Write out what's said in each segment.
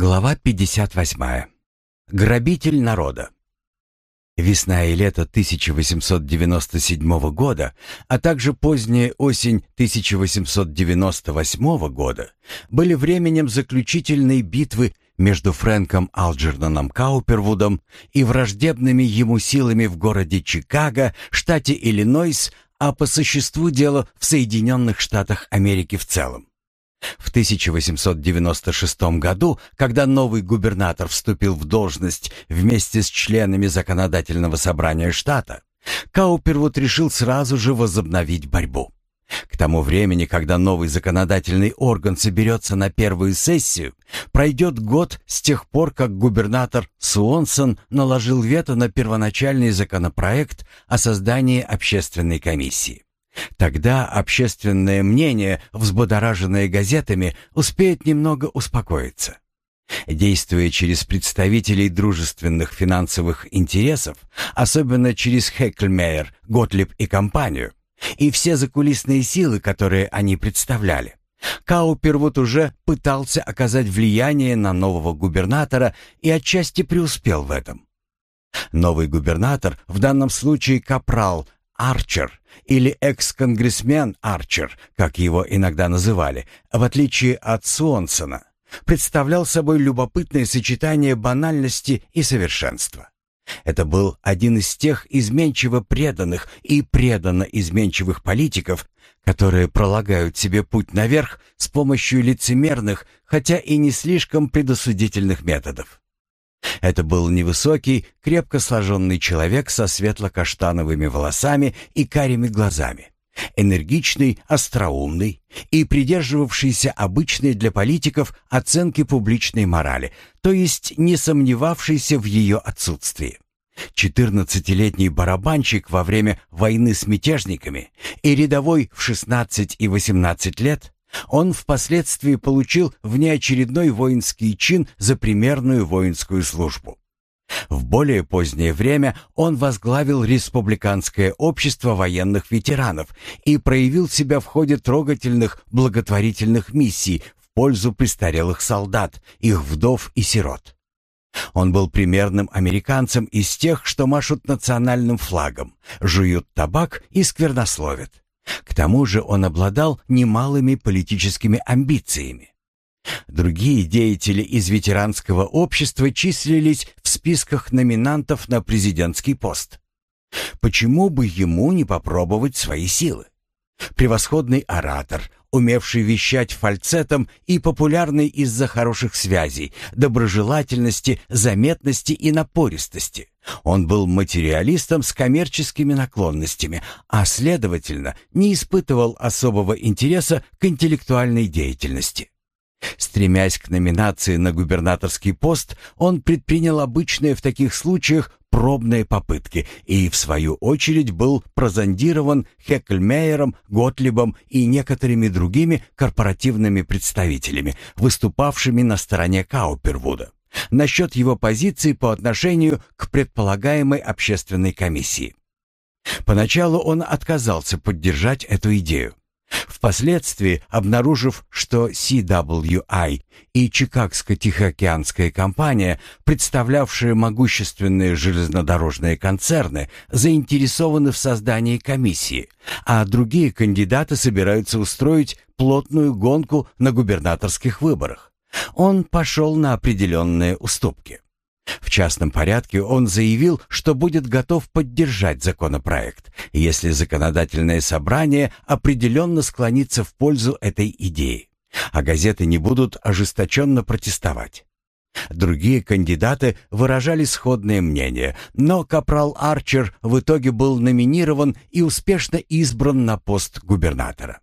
Глава 58. Грабитель народа. Весна и лето 1897 года, а также поздняя осень 1898 года были временем заключительной битвы между Фрэнком Алджерноном Каупервудом и враждебными ему силами в городе Чикаго, штате Иллинойс, а по существу дела в Соединенных Штатах Америки в целом. В 1896 году, когда новый губернатор вступил в должность вместе с членами законодательного собрания штата, Каупервуд решил сразу же возобновить борьбу. К тому времени, когда новый законодательный орган соберется на первую сессию, пройдет год с тех пор, как губернатор Суонсон наложил вето на первоначальный законопроект о создании общественной комиссии. Тогда общественное мнение, взбудораженное газетами, успеет немного успокоиться. Действуя через представителей дружественных финансовых интересов, особенно через Хекльмейер, Готлиб и компанию, и все закулисные силы, которые они представляли, Каупервуд уже пытался оказать влияние на нового губернатора и отчасти преуспел в этом. Новый губернатор, в данном случае капрал Арчер или экс-конгрессмен Арчер, как его иногда называли, в отличие от Суонсона, представлял собой любопытное сочетание банальности и совершенства. Это был один из тех изменчиво преданных и преданно изменчивых политиков, которые пролагают себе путь наверх с помощью лицемерных, хотя и не слишком предосудительных методов. Это был невысокий, крепко сложенный человек со светло-каштановыми волосами и карими глазами. Энергичный, остроумный и придерживавшийся обычной для политиков оценки публичной морали, то есть не сомневавшийся в ее отсутствии. Четырнадцатилетний барабанщик во время войны с мятежниками и рядовой в 16 и 18 лет он впоследствии получил внеочередной воинский чин за примерную воинскую службу. В более позднее время он возглавил Республиканское общество военных ветеранов и проявил себя в ходе трогательных благотворительных миссий в пользу престарелых солдат, их вдов и сирот. Он был примерным американцем из тех, что машут национальным флагом, жуют табак и сквернословят. К тому же он обладал немалыми политическими амбициями. Другие деятели из ветеранского общества числились в списках номинантов на президентский пост. Почему бы ему не попробовать свои силы? Превосходный оратор, умевший вещать фальцетом и популярный из-за хороших связей, доброжелательности, заметности и напористости. Он был материалистом с коммерческими наклонностями, а, следовательно, не испытывал особого интереса к интеллектуальной деятельности. Стремясь к номинации на губернаторский пост, он предпринял обычные в таких случаях пробные попытки и, в свою очередь, был прозондирован Хекльмейером, Готлибом и некоторыми другими корпоративными представителями, выступавшими на стороне Каупервуда, насчет его позиции по отношению к предполагаемой общественной комиссии. Поначалу он отказался поддержать эту идею. Впоследствии, обнаружив, что CWI и Чикагско-Тихоокеанская компания, представлявшие могущественные железнодорожные концерны, заинтересованы в создании комиссии, а другие кандидаты собираются устроить плотную гонку на губернаторских выборах, он пошел на определенные уступки. В частном порядке он заявил, что будет готов поддержать законопроект, если законодательное собрание определенно склонится в пользу этой идеи, а газеты не будут ожесточенно протестовать. Другие кандидаты выражали сходное мнение, но капрал Арчер в итоге был номинирован и успешно избран на пост губернатора.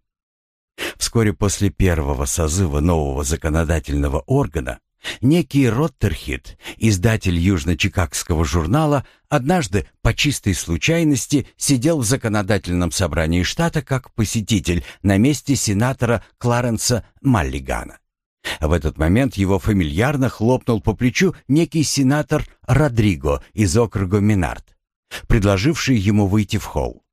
Вскоре после первого созыва нового законодательного органа Некий Роттерхит, издатель Южно-Чикагского журнала, однажды по чистой случайности сидел в законодательном собрании штата как посетитель на месте сенатора Кларенса Маллигана. В этот момент его фамильярно хлопнул по плечу некий сенатор Родриго из округа Минард, предложивший ему выйти в холл.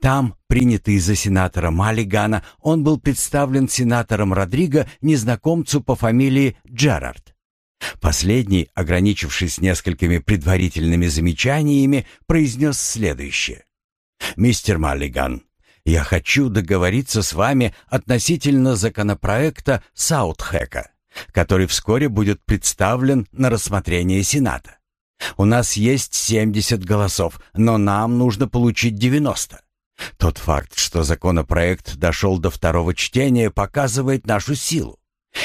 Там, принятый за сенатора Маллигана, он был представлен сенатором Родриго незнакомцу по фамилии Джерард. Последний, ограничившись несколькими предварительными замечаниями, произнес следующее. «Мистер Маллиган, я хочу договориться с вами относительно законопроекта Саутхэка, который вскоре будет представлен на рассмотрение Сената. У нас есть 70 голосов, но нам нужно получить 90. Тот факт, что законопроект дошел до второго чтения, показывает нашу силу.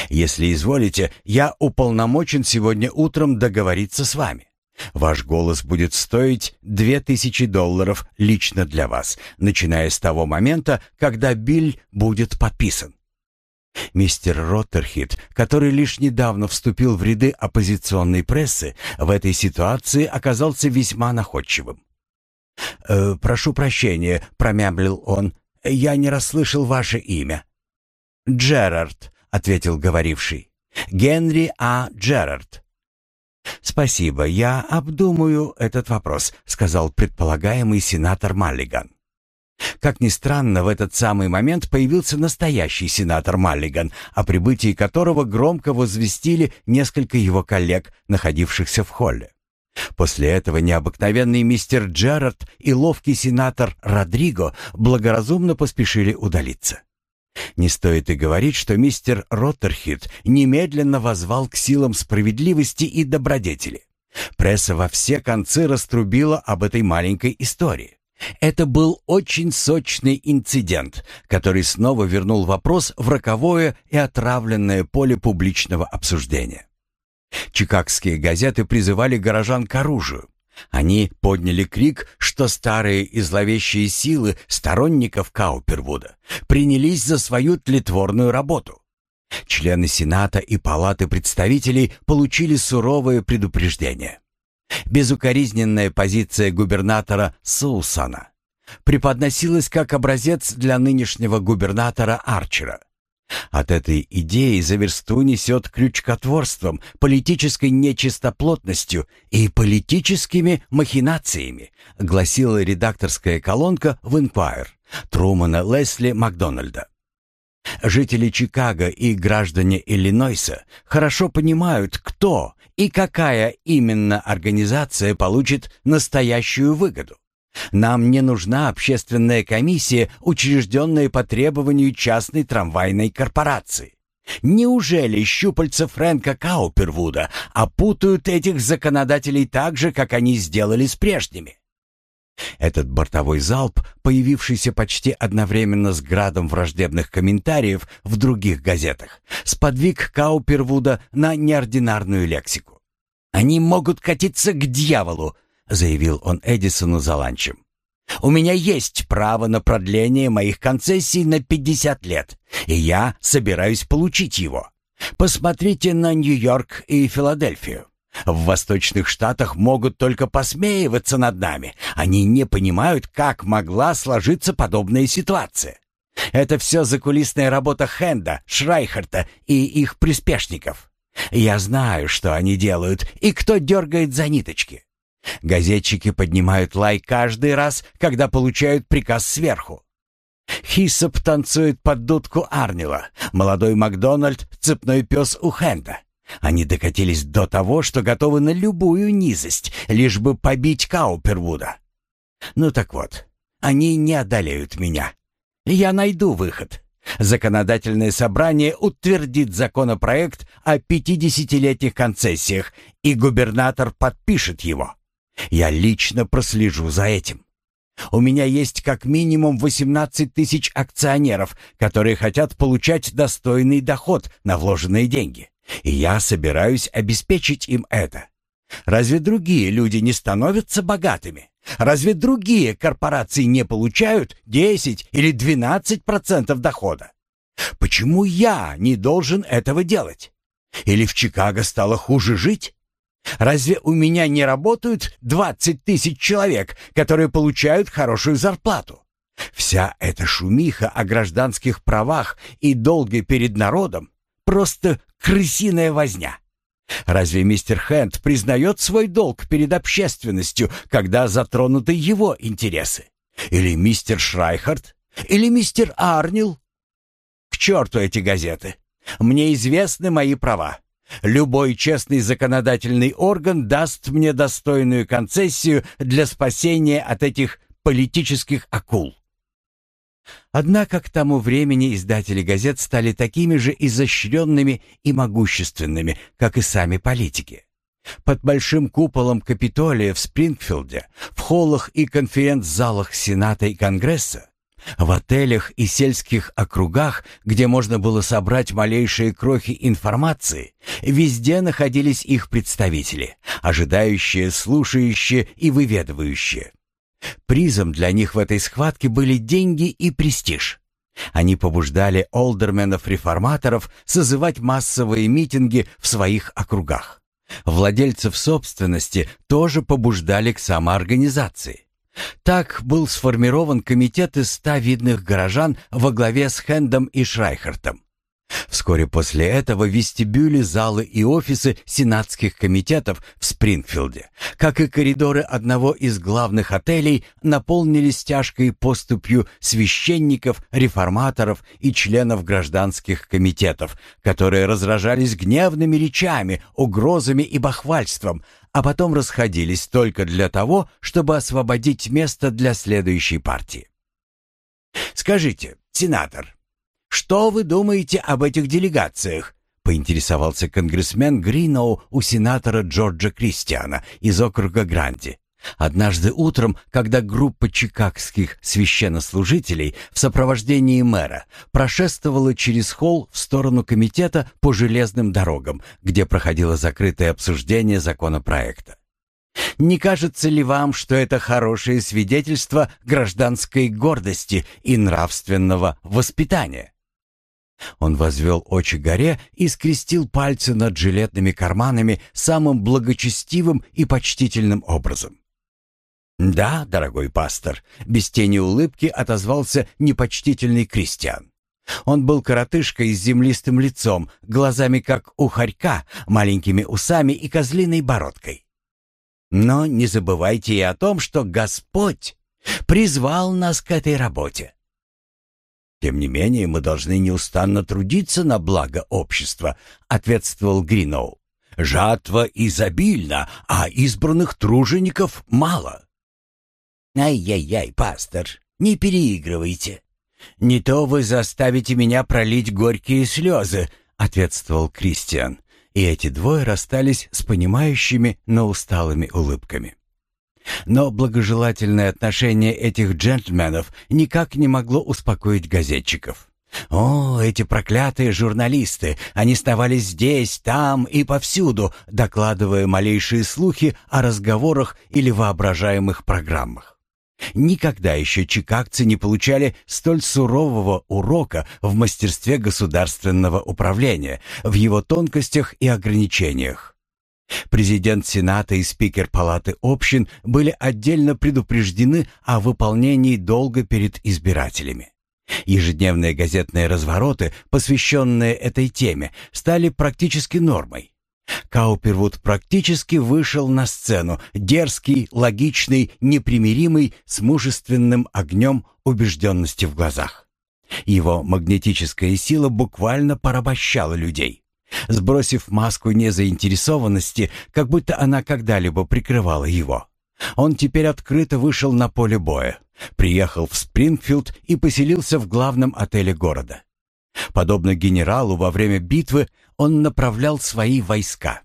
Если изволите, я уполномочен сегодня утром договориться с вами. Ваш голос будет стоить 2000 долларов лично для вас, начиная с того момента, когда биль будет подписан. Мистер Роттерхит, который лишь недавно вступил в ряды оппозиционной прессы, в этой ситуации оказался весьма находчивым. «Э, «Прошу прощения», — промямлил он, — «я не расслышал ваше имя». «Джерард», — ответил говоривший. «Генри А. Джерард». «Спасибо, я обдумаю этот вопрос», — сказал предполагаемый сенатор Маллиган. Как ни странно, в этот самый момент появился настоящий сенатор Маллиган, о прибытии которого громко возвестили несколько его коллег, находившихся в холле. После этого необыкновенный мистер Джерард и ловкий сенатор Родриго благоразумно поспешили удалиться. Не стоит и говорить, что мистер Роттерхит немедленно возвал к силам справедливости и добродетели. Пресса во все концы раструбила об этой маленькой истории. Это был очень сочный инцидент, который снова вернул вопрос в роковое и отравленное поле публичного обсуждения. Чикагские газеты призывали горожан к оружию. Они подняли крик, что старые и зловещие силы сторонников Каупервуда принялись за свою тлетворную работу. Члены Сената и Палаты представителей получили суровое предупреждение. Безукоризненная позиция губернатора Сулсана преподносилась как образец для нынешнего губернатора Арчера. От этой идеи за версту несет крючкотворством, политической нечистоплотностью и политическими махинациями, гласила редакторская колонка в Inquirer Трумана Лесли Макдональда. Жители Чикаго и граждане Иллинойса хорошо понимают, кто и какая именно организация получит настоящую выгоду. Нам не нужна общественная комиссия, учрежденная по требованию частной трамвайной корпорации. Неужели щупальца Фрэнка Каупервуда опутают этих законодателей так же, как они сделали с прежними? Этот бортовой залп, появившийся почти одновременно с градом враждебных комментариев в других газетах, сподвиг Каупервуда на неординарную лексику. «Они могут катиться к дьяволу», — заявил он Эдисону за ланчем. «У меня есть право на продление моих концессий на 50 лет, и я собираюсь получить его. Посмотрите на Нью-Йорк и Филадельфию. В восточных штатах могут только посмеиваться над нами. Они не понимают, как могла сложиться подобная ситуация. Это все закулисная работа Хенда, Шрайхерта и их приспешников. Я знаю, что они делают и кто дергает за ниточки. Газетчики поднимают лай каждый раз, когда получают приказ сверху. Хиссоп танцует под дудку Арнила, молодой Макдональд — цепной пес у Хенда. Они докатились до того, что готовы на любую низость, лишь бы побить Каупервуда. Ну так вот, они не одолеют меня. Я найду выход. Законодательное собрание утвердит законопроект о 50-летних концессиях, и губернатор подпишет его. Я лично прослежу за этим. У меня есть как минимум 18 тысяч акционеров, которые хотят получать достойный доход на вложенные деньги. И я собираюсь обеспечить им это. Разве другие люди не становятся богатыми? Разве другие корпорации не получают 10 или 12% дохода? Почему я не должен этого делать? Или в Чикаго стало хуже жить? Разве у меня не работают 20 тысяч человек, которые получают хорошую зарплату? Вся эта шумиха о гражданских правах и долге перед народом просто крысиная возня. Разве мистер Хэнд признает свой долг перед общественностью, когда затронуты его интересы? Или мистер Шрайхард? Или мистер Арнил? К черту эти газеты! Мне известны мои права. Любой честный законодательный орган даст мне достойную концессию для спасения от этих политических акул. Однако к тому времени издатели газет стали такими же изощренными и могущественными, как и сами политики. Под большим куполом Капитолия в Спрингфилде, в холлах и конференц-залах Сената и Конгресса, в отелях и сельских округах, где можно было собрать малейшие крохи информации, везде находились их представители, ожидающие, слушающие и выведывающие. Призом для них в этой схватке были деньги и престиж. Они побуждали олдерменов-реформаторов созывать массовые митинги в своих округах. Владельцев собственности тоже побуждали к самоорганизации. Так был сформирован комитет из ста видных горожан во главе с Хендом и Шрайхартом. Вскоре после этого вестибюли, залы и офисы сенатских комитетов в Спрингфилде, как и коридоры одного из главных отелей, наполнились тяжкой поступью священников, реформаторов и членов гражданских комитетов, которые разражались гневными речами, угрозами и бахвальством, а потом расходились только для того, чтобы освободить место для следующей партии. «Скажите, сенатор, что вы думаете об этих делегациях?» — поинтересовался конгрессмен Гриноу у сенатора Джорджа Кристиана из округа Гранди. Однажды утром, когда группа чикагских священнослужителей в сопровождении мэра прошествовала через холл в сторону комитета по железным дорогам, где проходило закрытое обсуждение законопроекта. Не кажется ли вам, что это хорошее свидетельство гражданской гордости и нравственного воспитания? Он возвел очи горе и скрестил пальцы над жилетными карманами самым благочестивым и почтительным образом. «Да, дорогой пастор», — без тени улыбки отозвался непочтительный крестьян. Он был коротышкой с землистым лицом, глазами как у хорька, маленькими усами и козлиной бородкой. Но не забывайте и о том, что Господь призвал нас к этой работе. Тем не менее, мы должны неустанно трудиться на благо общества, ответствовал Гриноу. Жатва изобильна, а избранных тружеников мало. «Ай-яй-яй, пастор, не переигрывайте. Не то вы заставите меня пролить горькие слезы», — ответствовал Кристиан. И эти двое расстались с понимающими, но усталыми улыбками. Но благожелательное отношение этих джентльменов никак не могло успокоить газетчиков. О, эти проклятые журналисты! Они сновались здесь, там и повсюду, докладывая малейшие слухи о разговорах или воображаемых программах. Никогда еще чикагцы не получали столь сурового урока в мастерстве государственного управления, в его тонкостях и ограничениях. Президент Сената и спикер Палаты общин были отдельно предупреждены о выполнении долга перед избирателями. Ежедневные газетные развороты, посвященные этой теме, стали практически нормой. Каупервуд практически вышел на сцену, дерзкий, логичный, непримиримый, с мужественным огнем убежденности в глазах. Его магнетическая сила буквально порабощала людей. Сбросив маску незаинтересованности, как будто она когда-либо прикрывала его. Он теперь открыто вышел на поле боя, приехал в Спрингфилд и поселился в главном отеле города. Подобно генералу во время битвы, он направлял свои войска.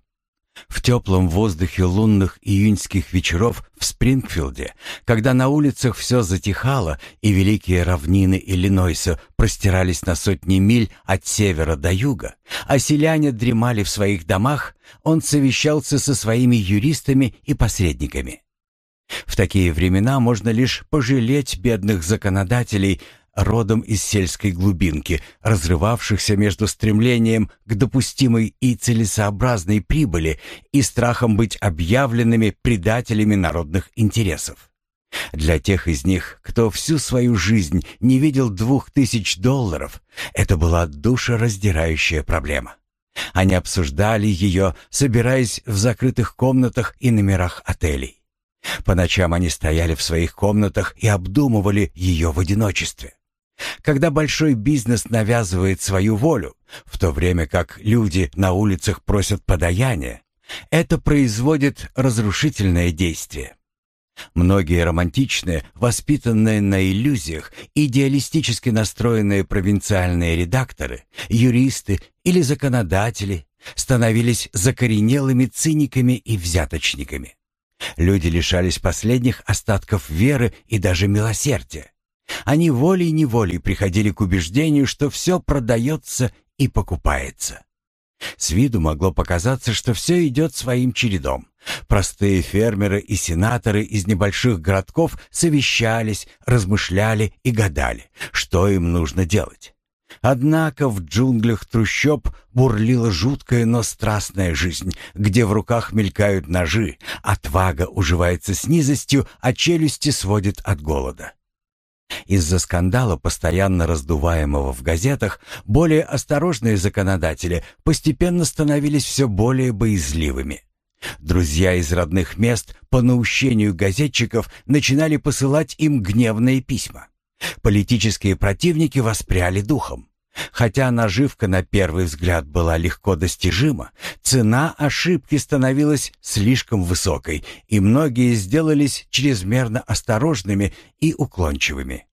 В теплом воздухе лунных июньских вечеров в Спрингфилде, когда на улицах все затихало и великие равнины Иллинойса простирались на сотни миль от севера до юга, а селяне дремали в своих домах, он совещался со своими юристами и посредниками. В такие времена можно лишь пожалеть бедных законодателей, родом из сельской глубинки, разрывавшихся между стремлением к допустимой и целесообразной прибыли и страхом быть объявленными предателями народных интересов. Для тех из них, кто всю свою жизнь не видел двух тысяч долларов, это была душераздирающая проблема. Они обсуждали ее, собираясь в закрытых комнатах и номерах отелей. По ночам они стояли в своих комнатах и обдумывали ее в одиночестве. Когда большой бизнес навязывает свою волю, в то время как люди на улицах просят подаяния, это производит разрушительное действие. Многие романтичные, воспитанные на иллюзиях, идеалистически настроенные провинциальные редакторы, юристы или законодатели становились закоренелыми циниками и взяточниками. Люди лишались последних остатков веры и даже милосердия. Они волей-неволей приходили к убеждению, что все продается и покупается. С виду могло показаться, что все идет своим чередом. Простые фермеры и сенаторы из небольших городков совещались, размышляли и гадали, что им нужно делать. Однако в джунглях трущоб бурлила жуткая, но страстная жизнь, где в руках мелькают ножи, отвага уживается с низостью, а челюсти сводит от голода. Из-за скандала, постоянно раздуваемого в газетах, более осторожные законодатели постепенно становились все более боязливыми. Друзья из родных мест по наущению газетчиков начинали посылать им гневные письма. Политические противники воспряли духом. Хотя наживка на первый взгляд была легко достижима, цена ошибки становилась слишком высокой, и многие сделались чрезмерно осторожными и уклончивыми.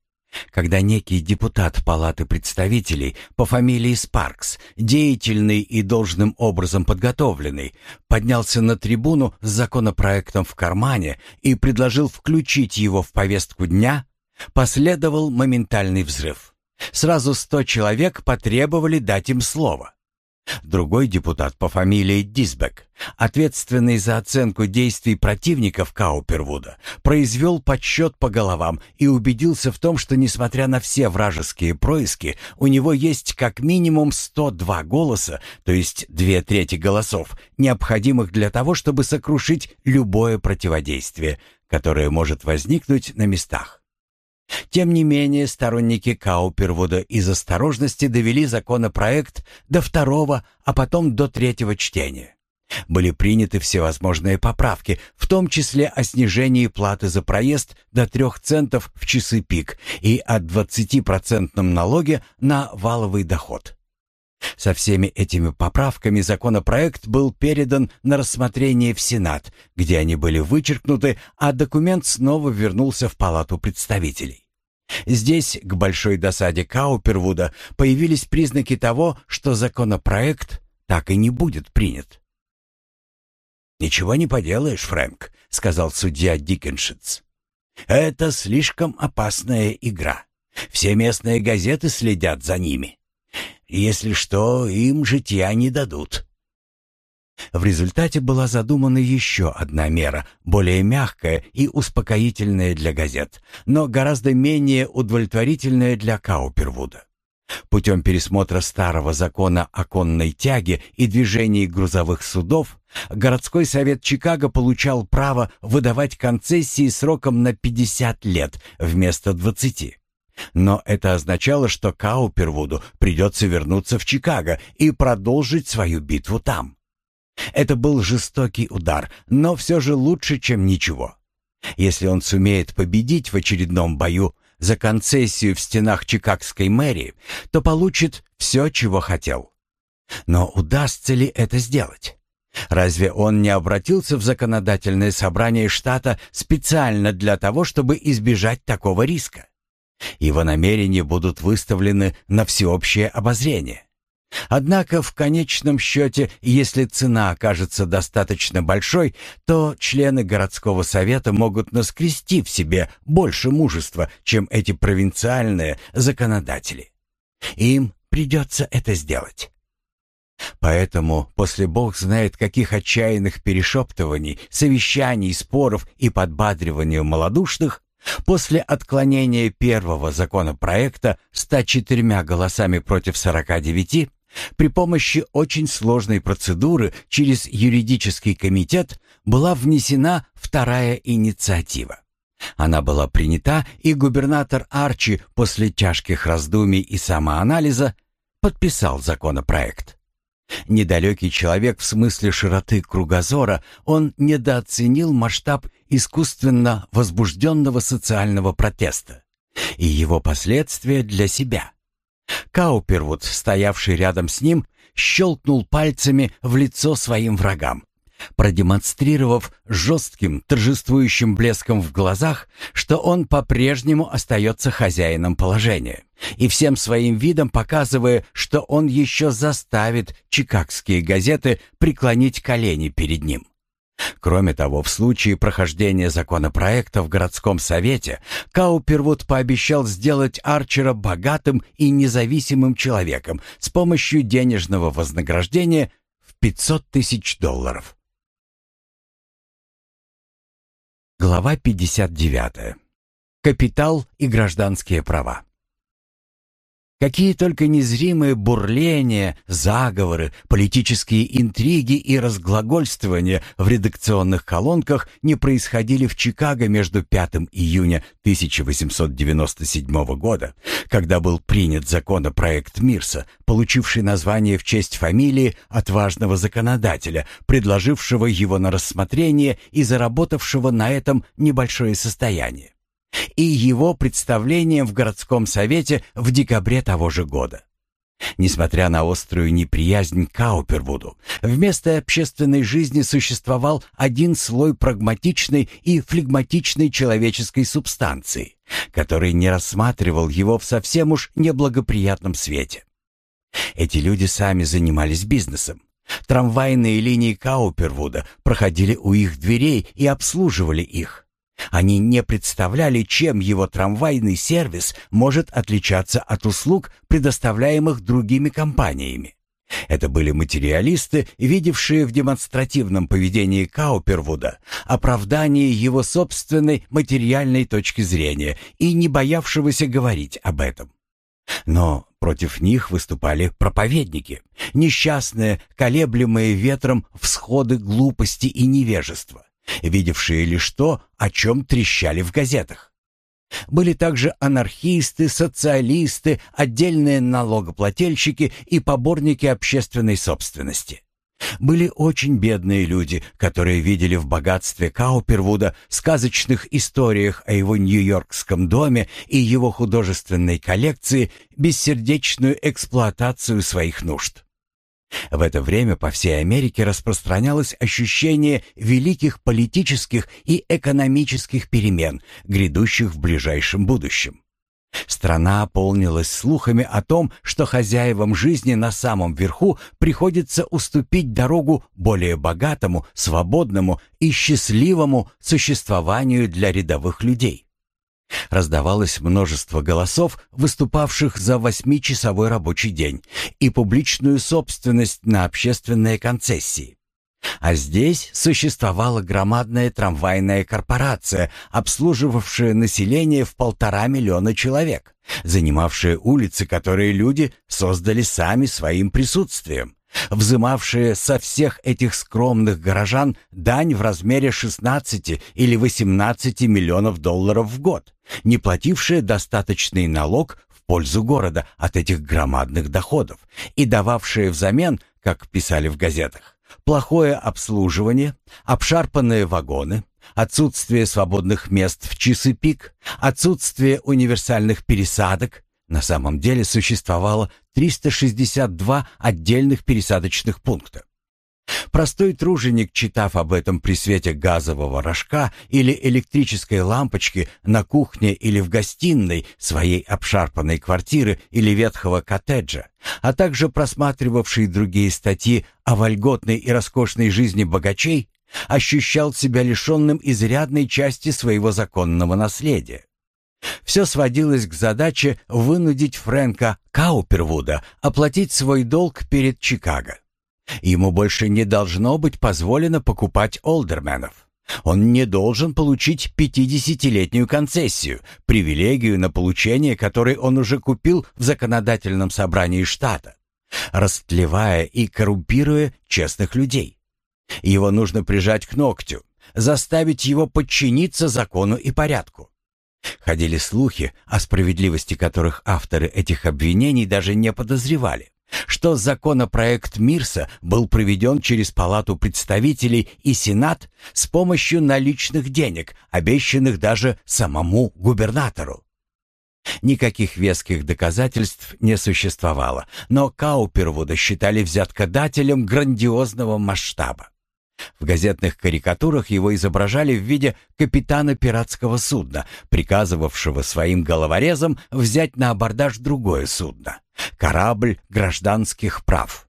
Когда некий депутат Палаты представителей по фамилии Спаркс, деятельный и должным образом подготовленный, поднялся на трибуну с законопроектом в кармане и предложил включить его в повестку дня, последовал моментальный взрыв. Сразу сто человек потребовали дать им слово. Другой депутат по фамилии Дисбек, ответственный за оценку действий противников Каупервуда, произвел подсчет по головам и убедился в том, что, несмотря на все вражеские происки, у него есть как минимум 102 голоса, то есть две трети голосов, необходимых для того, чтобы сокрушить любое противодействие, которое может возникнуть на местах. Тем не менее, сторонники Каупервуда из осторожности довели законопроект до второго, а потом до третьего чтения. Были приняты всевозможные поправки, в том числе о снижении платы за проезд до 3 центов в часы пик и о 20% налоге на валовый доход. Со всеми этими поправками законопроект был передан на рассмотрение в Сенат, где они были вычеркнуты, а документ снова вернулся в Палату представителей. Здесь, к большой досаде Каупервуда, появились признаки того, что законопроект так и не будет принят. «Ничего не поделаешь, Фрэнк», — сказал судья Диккеншиц. «Это слишком опасная игра. Все местные газеты следят за ними. Если что, им житья не дадут. В результате была задумана еще одна мера, более мягкая и успокоительная для газет, но гораздо менее удовлетворительная для Каупервуда. Путем пересмотра старого закона о конной тяге и движении грузовых судов, городской совет Чикаго получал право выдавать концессии сроком на 50 лет вместо 20. Но это означало, что Каупервуду придется вернуться в Чикаго и продолжить свою битву там. Это был жестокий удар, но все же лучше, чем ничего. Если он сумеет победить в очередном бою за концессию в стенах Чикагской мэрии, то получит все, чего хотел. Но удастся ли это сделать? Разве он не обратился в законодательное собрание штата специально для того, чтобы избежать такого риска? Его намерения будут выставлены на всеобщее обозрение. Однако в конечном счете, если цена окажется достаточно большой, то члены городского совета могут наскрести в себе больше мужества, чем эти провинциальные законодатели. Им придется это сделать. Поэтому после бог знает каких отчаянных перешептываний, совещаний, споров и подбадривания малодушных, После отклонения первого законопроекта 104 голосами против 49, при помощи очень сложной процедуры через юридический комитет была внесена вторая инициатива. Она была принята, и губернатор Арчи после тяжких раздумий и самоанализа подписал законопроект. Недалекий человек в смысле широты кругозора, он недооценил масштаб искусственно возбужденного социального протеста и его последствия для себя. Каупервуд, стоявший рядом с ним, щелкнул пальцами в лицо своим врагам, продемонстрировав жестким, торжествующим блеском в глазах, что он по-прежнему остается хозяином положения, и всем своим видом показывая, что он еще заставит чикагские газеты преклонить колени перед ним. Кроме того, в случае прохождения законопроекта в городском совете, Каупервуд пообещал сделать Арчера богатым и независимым человеком с помощью денежного вознаграждения в 500 тысяч долларов. Глава 59. Капитал и гражданские права. Какие только незримые бурления, заговоры, политические интриги и разглагольствования в редакционных колонках не происходили в Чикаго между 5 июня 1897 года, когда был принят законопроект Мирса, получивший название в честь фамилии отважного законодателя, предложившего его на рассмотрение и заработавшего на этом небольшое состояние и его представлением в городском совете в декабре того же года. Несмотря на острую неприязнь к Каупервуду, вместо общественной жизни существовал один слой прагматичной и флегматичной человеческой субстанции, который не рассматривал его в совсем уж неблагоприятном свете. Эти люди сами занимались бизнесом. Трамвайные линии Каупервуда проходили у их дверей и обслуживали их. Они не представляли, чем его трамвайный сервис может отличаться от услуг, предоставляемых другими компаниями. Это были материалисты, видевшие в демонстративном поведении Каупервуда оправдание его собственной материальной точки зрения и не боявшегося говорить об этом. Но против них выступали проповедники, несчастные, колеблемые ветром всходы глупости и невежества видевшие лишь то, о чем трещали в газетах. Были также анархисты, социалисты, отдельные налогоплательщики и поборники общественной собственности. Были очень бедные люди, которые видели в богатстве Каупервуда, сказочных историях о его нью-йоркском доме и его художественной коллекции бессердечную эксплуатацию своих нужд. В это время по всей Америке распространялось ощущение великих политических и экономических перемен, грядущих в ближайшем будущем. Страна полнилась слухами о том, что хозяевам жизни на самом верху приходится уступить дорогу более богатому, свободному и счастливому существованию для рядовых людей. Раздавалось множество голосов, выступавших за восьмичасовой рабочий день и публичную собственность на общественные концессии. А здесь существовала громадная трамвайная корпорация, обслуживавшая население в полтора миллиона человек, занимавшая улицы, которые люди создали сами своим присутствием взымавшие со всех этих скромных горожан дань в размере 16 или 18 миллионов долларов в год, не платившие достаточный налог в пользу города от этих громадных доходов и дававшие взамен, как писали в газетах, плохое обслуживание, обшарпанные вагоны, отсутствие свободных мест в часы пик, отсутствие универсальных пересадок, на самом деле существовало 362 отдельных пересадочных пункта. Простой труженик, читав об этом при свете газового рожка или электрической лампочки на кухне или в гостиной своей обшарпанной квартиры или ветхого коттеджа, а также просматривавший другие статьи о вольготной и роскошной жизни богачей, ощущал себя лишенным изрядной части своего законного наследия. Все сводилось к задаче вынудить Фрэнка Каупервуда оплатить свой долг перед Чикаго. Ему больше не должно быть позволено покупать олдерменов. Он не должен получить 50-летнюю концессию, привилегию на получение которой он уже купил в законодательном собрании штата, растлевая и коррумпируя честных людей. Его нужно прижать к ногтю, заставить его подчиниться закону и порядку. Ходили слухи, о справедливости которых авторы этих обвинений даже не подозревали, что законопроект Мирса был проведен через Палату представителей и Сенат с помощью наличных денег, обещанных даже самому губернатору. Никаких веских доказательств не существовало, но Каупервуда считали взяткодателем грандиозного масштаба. В газетных карикатурах его изображали в виде капитана пиратского судна, приказывавшего своим головорезам взять на абордаж другое судно — корабль гражданских прав.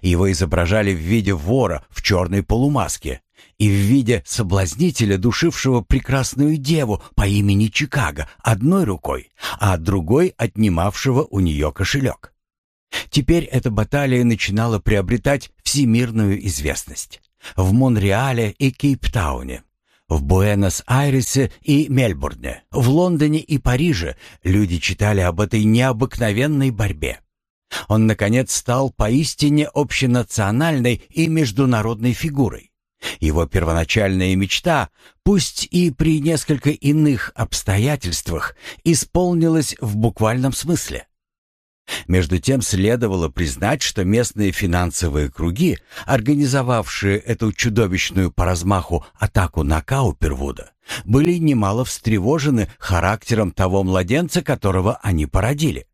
Его изображали в виде вора в черной полумаске, и в виде соблазнителя, душившего прекрасную деву по имени Чикаго одной рукой, а другой отнимавшего у нее кошелек. Теперь эта баталия начинала приобретать всемирную известность. В Монреале и Кейптауне, в Буэнос-Айресе и Мельбурне, в Лондоне и Париже люди читали об этой необыкновенной борьбе. Он, наконец, стал поистине общенациональной и международной фигурой. Его первоначальная мечта, пусть и при несколько иных обстоятельствах, исполнилась в буквальном смысле. Между тем следовало признать, что местные финансовые круги, организовавшие эту чудовищную по размаху атаку на Каупервуда, были немало встревожены характером того младенца, которого они породили.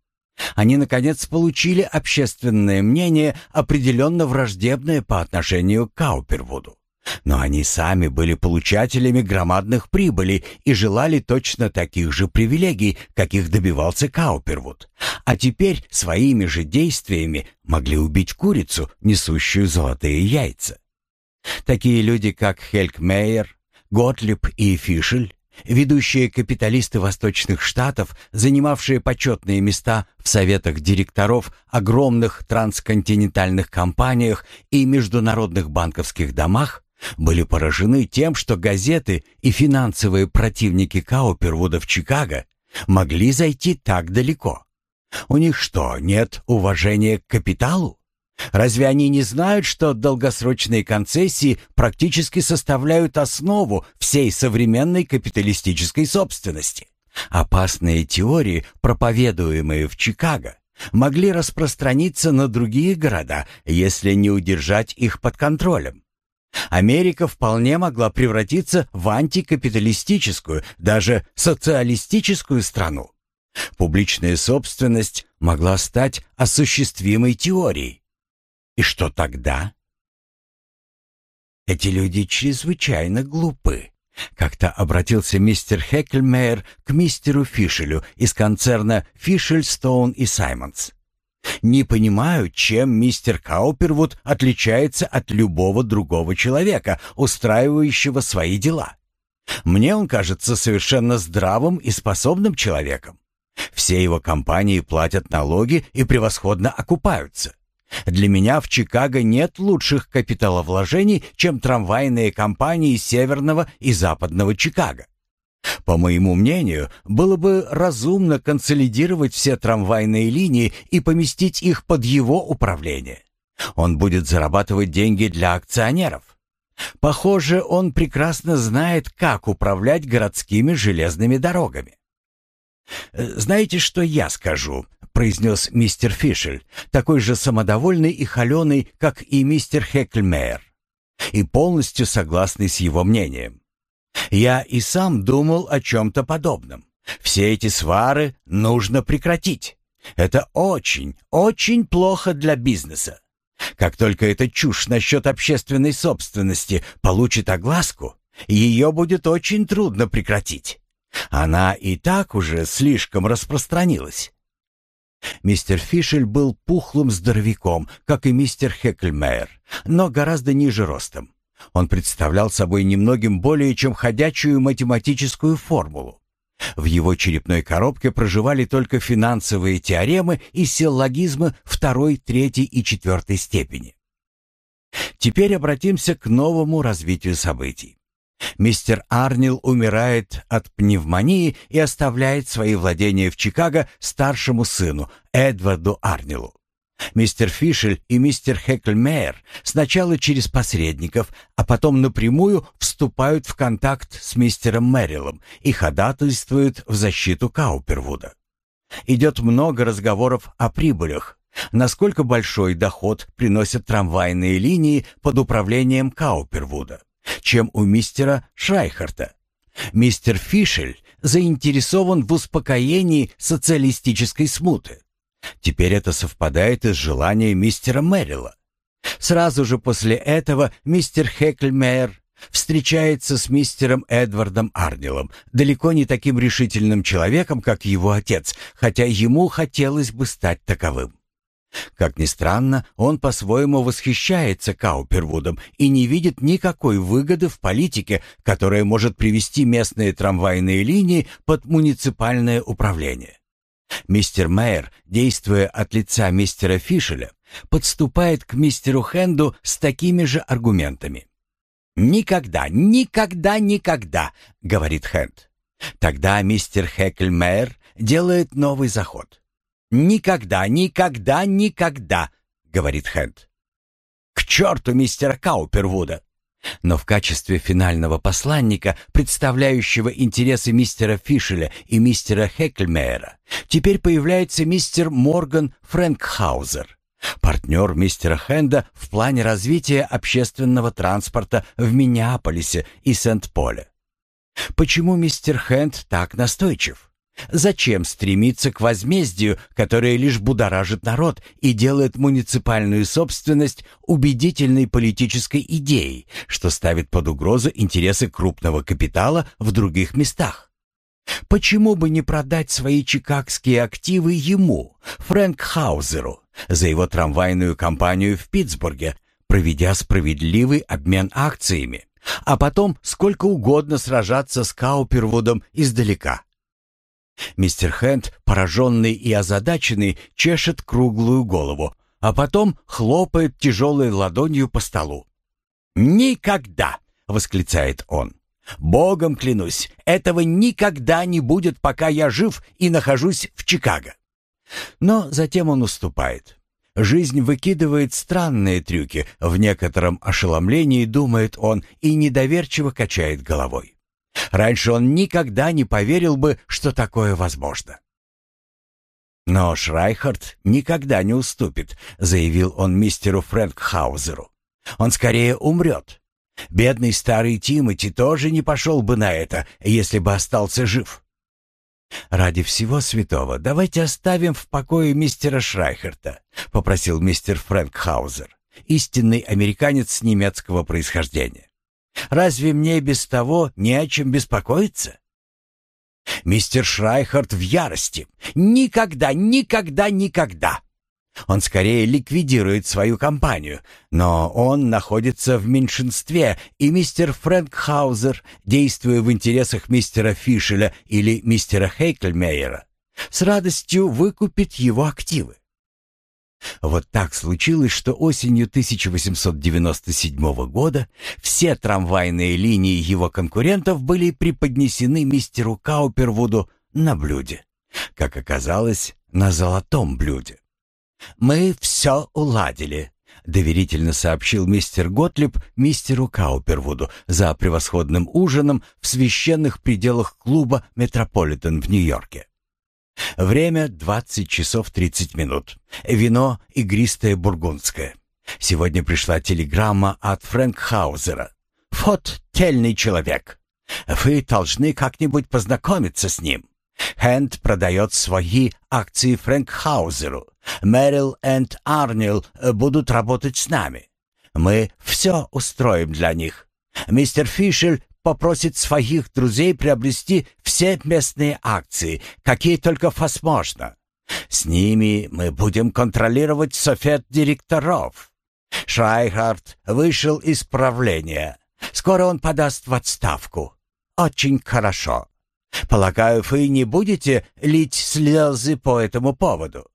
Они, наконец, получили общественное мнение, определенно враждебное по отношению к Каупервуду. Но они сами были получателями громадных прибылей и желали точно таких же привилегий, каких добивался Каупервуд. А теперь своими же действиями могли убить курицу, несущую золотые яйца. Такие люди, как Хельк Мейер, Готлиб и Фишель, ведущие капиталисты Восточных Штатов, занимавшие почетные места в советах директоров огромных трансконтинентальных компаниях и международных банковских домах, были поражены тем, что газеты и финансовые противники Каупервуда в Чикаго могли зайти так далеко. У них что, нет уважения к капиталу? Разве они не знают, что долгосрочные концессии практически составляют основу всей современной капиталистической собственности? Опасные теории, проповедуемые в Чикаго, могли распространиться на другие города, если не удержать их под контролем. Америка вполне могла превратиться в антикапиталистическую, даже социалистическую страну. Публичная собственность могла стать осуществимой теорией. И что тогда? Эти люди чрезвычайно глупы. Как-то обратился мистер Хеккельмейер к мистеру Фишелю из концерна Фишель, Стоун и Саймонс. Не понимаю, чем мистер Каупервуд отличается от любого другого человека, устраивающего свои дела. Мне он кажется совершенно здравым и способным человеком. Все его компании платят налоги и превосходно окупаются. Для меня в Чикаго нет лучших капиталовложений, чем трамвайные компании Северного и Западного Чикаго. По моему мнению, было бы разумно консолидировать все трамвайные линии и поместить их под его управление. Он будет зарабатывать деньги для акционеров. Похоже, он прекрасно знает, как управлять городскими железными дорогами. «Знаете, что я скажу?» — произнес мистер Фишель, такой же самодовольный и холеный, как и мистер Хекльмейер, и полностью согласный с его мнением. Я и сам думал о чем-то подобном. Все эти свары нужно прекратить. Это очень, очень плохо для бизнеса. Как только эта чушь насчет общественной собственности получит огласку, ее будет очень трудно прекратить. Она и так уже слишком распространилась. Мистер Фишель был пухлым здоровяком, как и мистер Хекльмейер, но гораздо ниже ростом. Он представлял собой немногим более чем ходячую математическую формулу. В его черепной коробке проживали только финансовые теоремы и силлогизмы второй, третьей и четвертой степени. Теперь обратимся к новому развитию событий. Мистер Арнил умирает от пневмонии и оставляет свои владения в Чикаго старшему сыну, Эдварду Арнилу. Мистер Фишель и мистер Хекльмейер сначала через посредников, а потом напрямую вступают в контакт с мистером Мэрилом и ходатайствуют в защиту Каупервуда. Идет много разговоров о прибылях, насколько большой доход приносят трамвайные линии под управлением Каупервуда, чем у мистера Шрайхарта. Мистер Фишель заинтересован в успокоении социалистической смуты. Теперь это совпадает и с желанием мистера Мэрила. Сразу же после этого мистер Хекльмейер встречается с мистером Эдвардом Арнилом, далеко не таким решительным человеком, как его отец, хотя ему хотелось бы стать таковым. Как ни странно, он по-своему восхищается Каупервудом и не видит никакой выгоды в политике, которая может привести местные трамвайные линии под муниципальное управление. Мистер Мэйер, действуя от лица мистера Фишеля, подступает к мистеру Хенду с такими же аргументами. «Никогда, никогда, никогда», — говорит Хенд. Тогда мистер Хекльмейер делает новый заход. «Никогда, никогда, никогда», — говорит Хенд. «К черту мистера Каупервуда!» Но в качестве финального посланника, представляющего интересы мистера Фишеля и мистера Хекльмейера, теперь появляется мистер Морган Фрэнкхаузер, партнер мистера Хенда в плане развития общественного транспорта в Миннеаполисе и Сент-Поле. Почему мистер Хенд так настойчив? Зачем стремиться к возмездию, которое лишь будоражит народ и делает муниципальную собственность убедительной политической идеей, что ставит под угрозу интересы крупного капитала в других местах? Почему бы не продать свои чикагские активы ему, Фрэнк Хаузеру, за его трамвайную компанию в Питтсбурге, проведя справедливый обмен акциями, а потом сколько угодно сражаться с Каупервудом издалека? Мистер Хэнд, пораженный и озадаченный, чешет круглую голову, а потом хлопает тяжелой ладонью по столу. «Никогда!» — восклицает он. «Богом клянусь, этого никогда не будет, пока я жив и нахожусь в Чикаго». Но затем он уступает. Жизнь выкидывает странные трюки, в некотором ошеломлении думает он и недоверчиво качает головой. Раньше он никогда не поверил бы, что такое возможно. «Но Шрайхард никогда не уступит», — заявил он мистеру Фрэнкхаузеру. «Он скорее умрет. Бедный старый Тимоти тоже не пошел бы на это, если бы остался жив». «Ради всего святого давайте оставим в покое мистера Шрайхерта», — попросил мистер Фрэнкхаузер, истинный американец немецкого происхождения. Разве мне без того не о чем беспокоиться? Мистер Шрайхард в ярости. Никогда, никогда, никогда. Он скорее ликвидирует свою компанию, но он находится в меньшинстве, и мистер Фрэнк Хаузер, действуя в интересах мистера Фишеля или мистера Хейкльмейера, с радостью выкупит его активы. Вот так случилось, что осенью 1897 года все трамвайные линии его конкурентов были преподнесены мистеру Каупервуду на блюде. Как оказалось, на золотом блюде. «Мы все уладили», — доверительно сообщил мистер Готлиб мистеру Каупервуду за превосходным ужином в священных пределах клуба «Метрополитен» в Нью-Йорке. Время 20 часов 30 минут. Вино игристое бургундское. Сегодня пришла телеграмма от Фрэнкхаузера. Вот тельный человек. Вы должны как-нибудь познакомиться с ним. Хэнд продает свои акции Фрэнкхаузеру. Мэрил и Арнил будут работать с нами. Мы все устроим для них. Мистер Фишель попросит своих друзей приобрести все местные акции, какие только возможно. С ними мы будем контролировать совет директоров. Шрайхард вышел из правления. Скоро он подаст в отставку. Очень хорошо. Полагаю, вы не будете лить слезы по этому поводу.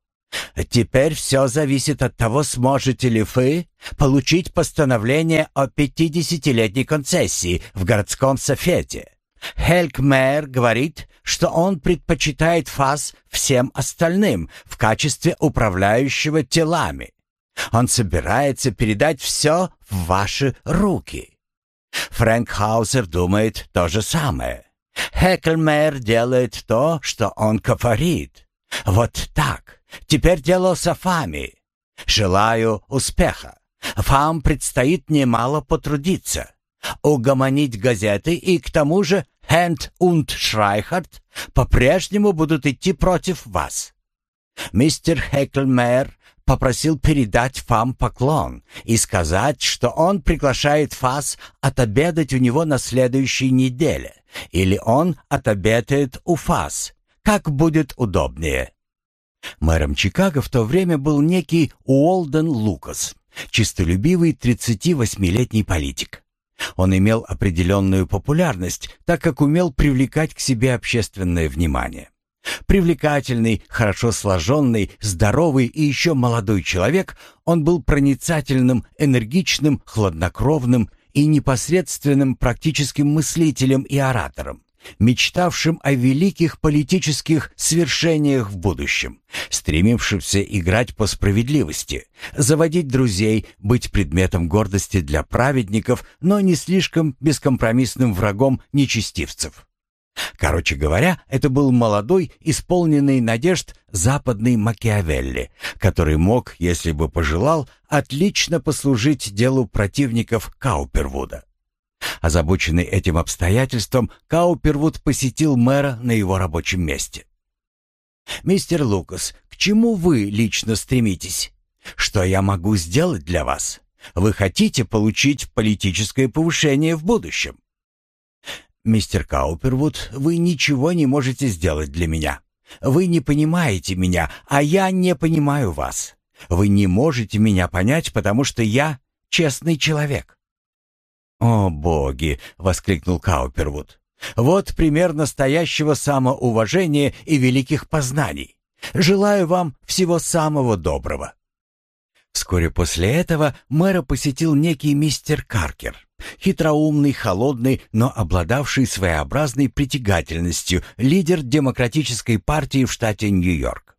Теперь все зависит от того, сможете ли вы получить постановление о 50-летней концессии в городском софете. Хелькмейер говорит, что он предпочитает вас всем остальным в качестве управляющего телами. Он собирается передать все в ваши руки. Фрэнк Хаузер думает то же самое. Хеклмейер делает то, что он говорит. Вот так. Теперь дело за вами. Желаю успеха. Вам предстоит немало потрудиться. Угомонить газеты и к тому же Хэнд und Шрайхард по-прежнему будут идти против вас. Мистер Хеклмейер попросил передать вам поклон и сказать, что он приглашает вас отобедать у него на следующей неделе, или он отобедает у вас, как будет удобнее. Мэром Чикаго в то время был некий Уолден Лукас, чистолюбивый 38-летний политик. Он имел определенную популярность, так как умел привлекать к себе общественное внимание. Привлекательный, хорошо сложенный, здоровый и еще молодой человек, он был проницательным, энергичным, хладнокровным и непосредственным практическим мыслителем и оратором мечтавшим о великих политических свершениях в будущем, стремившимся играть по справедливости, заводить друзей, быть предметом гордости для праведников, но не слишком бескомпромиссным врагом нечестивцев. Короче говоря, это был молодой, исполненный надежд западный Макиавелли, который мог, если бы пожелал, отлично послужить делу противников Каупервуда. Озабоченный этим обстоятельством, Каупервуд посетил мэра на его рабочем месте. «Мистер Лукас, к чему вы лично стремитесь? Что я могу сделать для вас? Вы хотите получить политическое повышение в будущем?» «Мистер Каупервуд, вы ничего не можете сделать для меня. Вы не понимаете меня, а я не понимаю вас. Вы не можете меня понять, потому что я честный человек. «О, боги!» — воскликнул Каупервуд. «Вот пример настоящего самоуважения и великих познаний. Желаю вам всего самого доброго». Вскоре после этого мэра посетил некий мистер Каркер, хитроумный, холодный, но обладавший своеобразной притягательностью лидер демократической партии в штате Нью-Йорк.